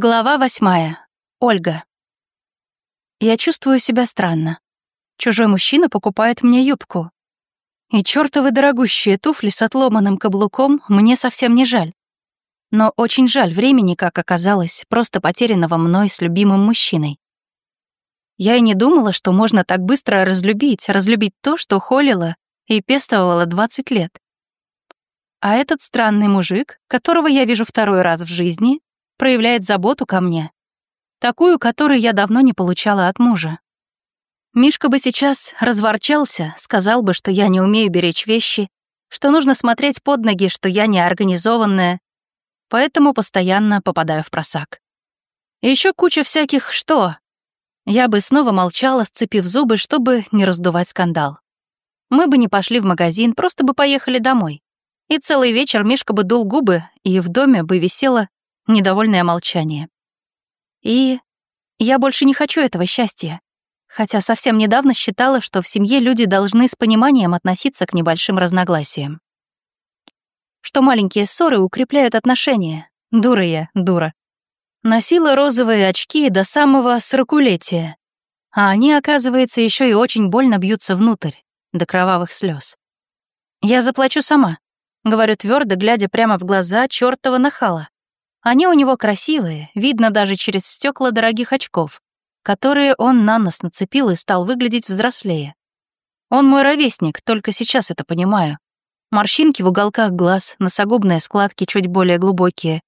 Глава восьмая. Ольга. Я чувствую себя странно. Чужой мужчина покупает мне юбку. И чёртовы дорогущие туфли с отломанным каблуком мне совсем не жаль. Но очень жаль времени, как оказалось, просто потерянного мной с любимым мужчиной. Я и не думала, что можно так быстро разлюбить, разлюбить то, что холило и пестовала 20 лет. А этот странный мужик, которого я вижу второй раз в жизни, проявляет заботу ко мне. Такую, которую я давно не получала от мужа. Мишка бы сейчас разворчался, сказал бы, что я не умею беречь вещи, что нужно смотреть под ноги, что я неорганизованная, поэтому постоянно попадаю в просак. И ещё куча всяких «что». Я бы снова молчала, сцепив зубы, чтобы не раздувать скандал. Мы бы не пошли в магазин, просто бы поехали домой. И целый вечер Мишка бы дул губы, и в доме бы висело недовольное молчание. И я больше не хочу этого счастья, хотя совсем недавно считала, что в семье люди должны с пониманием относиться к небольшим разногласиям. Что маленькие ссоры укрепляют отношения. Дура я, дура. Носила розовые очки до самого сорокулетия, а они, оказывается, еще и очень больно бьются внутрь, до кровавых слез. Я заплачу сама, говорю твердо, глядя прямо в глаза чертова нахала. Они у него красивые, видно даже через стекла дорогих очков, которые он на нос нацепил и стал выглядеть взрослее. Он мой ровесник, только сейчас это понимаю. Морщинки в уголках глаз, носогубные складки чуть более глубокие,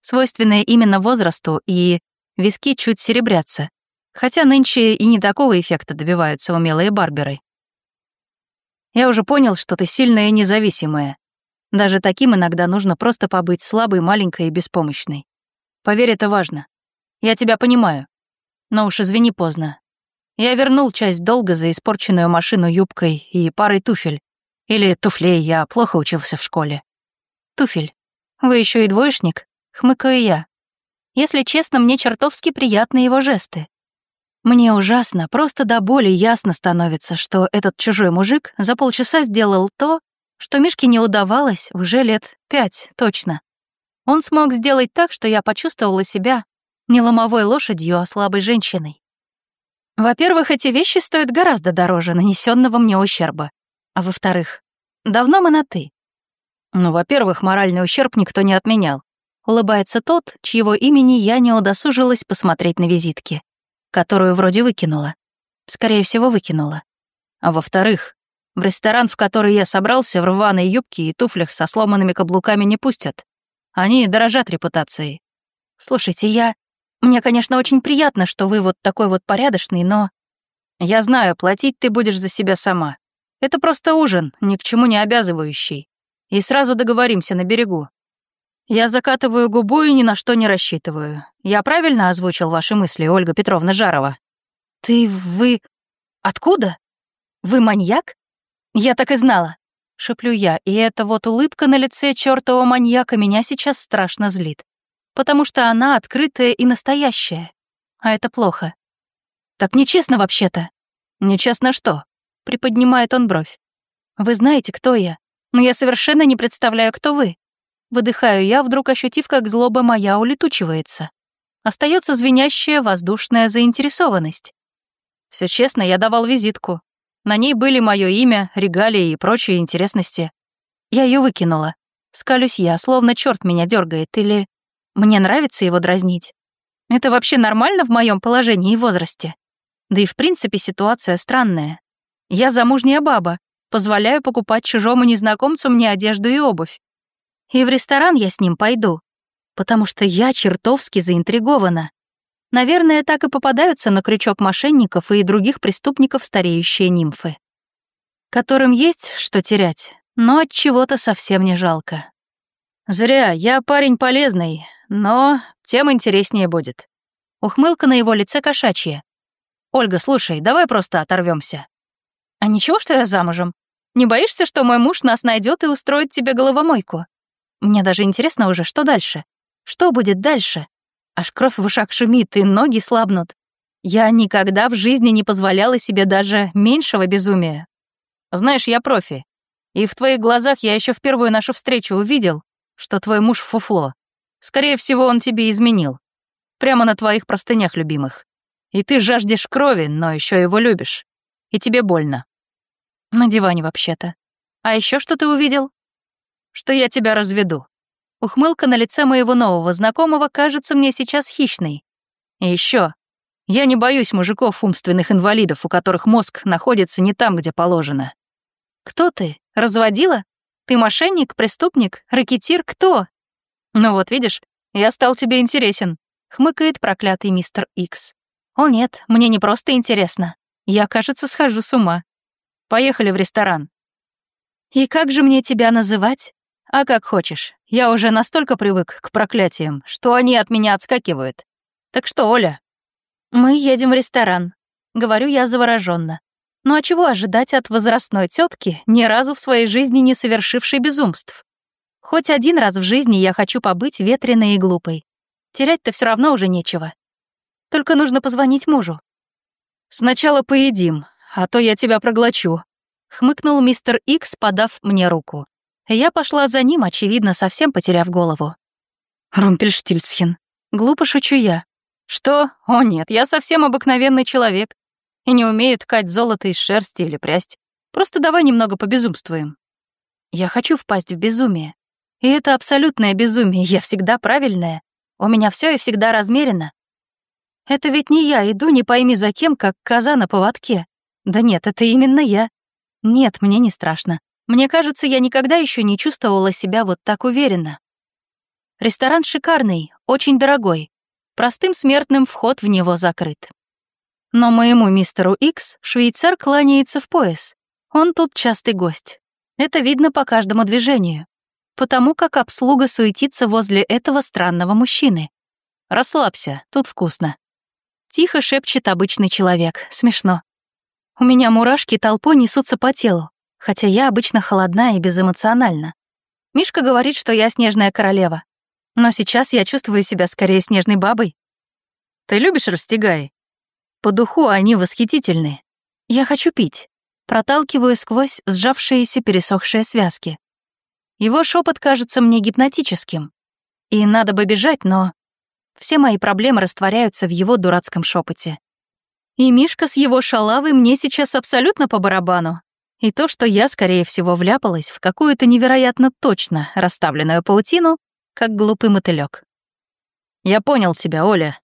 свойственные именно возрасту, и виски чуть серебрятся, хотя нынче и не такого эффекта добиваются умелые барберы. Я уже понял, что ты сильная и независимая, даже таким иногда нужно просто побыть слабой, маленькой и беспомощной. Поверь, это важно. Я тебя понимаю. Но уж извини поздно. Я вернул часть долга за испорченную машину юбкой и парой туфель. Или туфлей, я плохо учился в школе. Туфель. Вы еще и двоечник? Хмыкаю я. Если честно, мне чертовски приятны его жесты. Мне ужасно, просто до боли ясно становится, что этот чужой мужик за полчаса сделал то, что Мишке не удавалось уже лет пять точно. Он смог сделать так, что я почувствовала себя не ломовой лошадью, а слабой женщиной. Во-первых, эти вещи стоят гораздо дороже нанесенного мне ущерба. А во-вторых, давно мы на «ты». Ну, во-первых, моральный ущерб никто не отменял. Улыбается тот, чьего имени я не удосужилась посмотреть на визитке, которую вроде выкинула. Скорее всего, выкинула. А во-вторых, в ресторан, в который я собрался, в рваной юбке и туфлях со сломанными каблуками не пустят. Они дорожат репутацией. Слушайте, я... Мне, конечно, очень приятно, что вы вот такой вот порядочный, но... Я знаю, платить ты будешь за себя сама. Это просто ужин, ни к чему не обязывающий. И сразу договоримся на берегу. Я закатываю губу и ни на что не рассчитываю. Я правильно озвучил ваши мысли, Ольга Петровна Жарова? Ты... вы... Откуда? Вы маньяк? «Я так и знала», — шеплю я, и эта вот улыбка на лице чёртова маньяка меня сейчас страшно злит, потому что она открытая и настоящая, а это плохо. «Так нечестно вообще-то». «Нечестно что?» — приподнимает он бровь. «Вы знаете, кто я, но я совершенно не представляю, кто вы». Выдыхаю я, вдруг ощутив, как злоба моя улетучивается. Остается звенящая воздушная заинтересованность. Все честно, я давал визитку. На ней были мое имя, регалии и прочие интересности. Я ее выкинула. Скалюсь я, словно черт меня дергает, или мне нравится его дразнить. Это вообще нормально в моем положении и возрасте? Да и в принципе ситуация странная. Я замужняя баба, позволяю покупать чужому незнакомцу мне одежду и обувь. И в ресторан я с ним пойду, потому что я чертовски заинтригована. Наверное, так и попадаются на крючок мошенников и других преступников стареющие нимфы, которым есть что терять, но от чего-то совсем не жалко. Зря, я парень полезный, но тем интереснее будет. Ухмылка на его лице кошачья. Ольга, слушай, давай просто оторвемся. А ничего, что я замужем? Не боишься, что мой муж нас найдет и устроит тебе головомойку? Мне даже интересно уже, что дальше. Что будет дальше? Аж кровь в ушах шумит, и ноги слабнут. Я никогда в жизни не позволяла себе даже меньшего безумия. Знаешь, я профи. И в твоих глазах я еще в первую нашу встречу увидел, что твой муж фуфло. Скорее всего, он тебе изменил. Прямо на твоих простынях любимых. И ты жаждешь крови, но еще его любишь. И тебе больно. На диване вообще-то. А еще что ты увидел? Что я тебя разведу. Ухмылка на лице моего нового знакомого кажется мне сейчас хищной. И еще. Я не боюсь мужиков умственных инвалидов, у которых мозг находится не там, где положено. Кто ты? Разводила? Ты мошенник, преступник, ракетир, кто? Ну вот, видишь, я стал тебе интересен, хмыкает проклятый мистер Икс. О нет, мне не просто интересно. Я, кажется, схожу с ума. Поехали в ресторан. И как же мне тебя называть? А как хочешь. Я уже настолько привык к проклятиям, что они от меня отскакивают. Так что, Оля? Мы едем в ресторан. Говорю я завороженно. Ну а чего ожидать от возрастной тетки, ни разу в своей жизни не совершившей безумств? Хоть один раз в жизни я хочу побыть ветреной и глупой. Терять-то все равно уже нечего. Только нужно позвонить мужу. Сначала поедим, а то я тебя проглочу, хмыкнул мистер Икс, подав мне руку. Я пошла за ним, очевидно, совсем потеряв голову. Румпельштильцхен. Глупо шучу я. Что? О нет, я совсем обыкновенный человек и не умею ткать золото из шерсти или прясть. Просто давай немного побезумствуем. Я хочу впасть в безумие. И это абсолютное безумие, я всегда правильная. У меня все и всегда размерено. Это ведь не я иду, не пойми за кем, как коза на поводке. Да нет, это именно я. Нет, мне не страшно. Мне кажется, я никогда еще не чувствовала себя вот так уверенно. Ресторан шикарный, очень дорогой. Простым смертным вход в него закрыт. Но моему мистеру Икс швейцар кланяется в пояс. Он тут частый гость. Это видно по каждому движению. Потому как обслуга суетится возле этого странного мужчины. «Расслабься, тут вкусно». Тихо шепчет обычный человек, смешно. У меня мурашки толпой несутся по телу, хотя я обычно холодна и безэмоциональна. Мишка говорит, что я снежная королева. Но сейчас я чувствую себя скорее снежной бабой. Ты любишь растягай? По духу они восхитительны. Я хочу пить. Проталкиваю сквозь сжавшиеся пересохшие связки. Его шепот кажется мне гипнотическим. И надо бы бежать, но... Все мои проблемы растворяются в его дурацком шепоте. И Мишка с его шалавой мне сейчас абсолютно по барабану. И то, что я, скорее всего, вляпалась в какую-то невероятно точно расставленную паутину, как глупый мотылёк. «Я понял тебя, Оля»,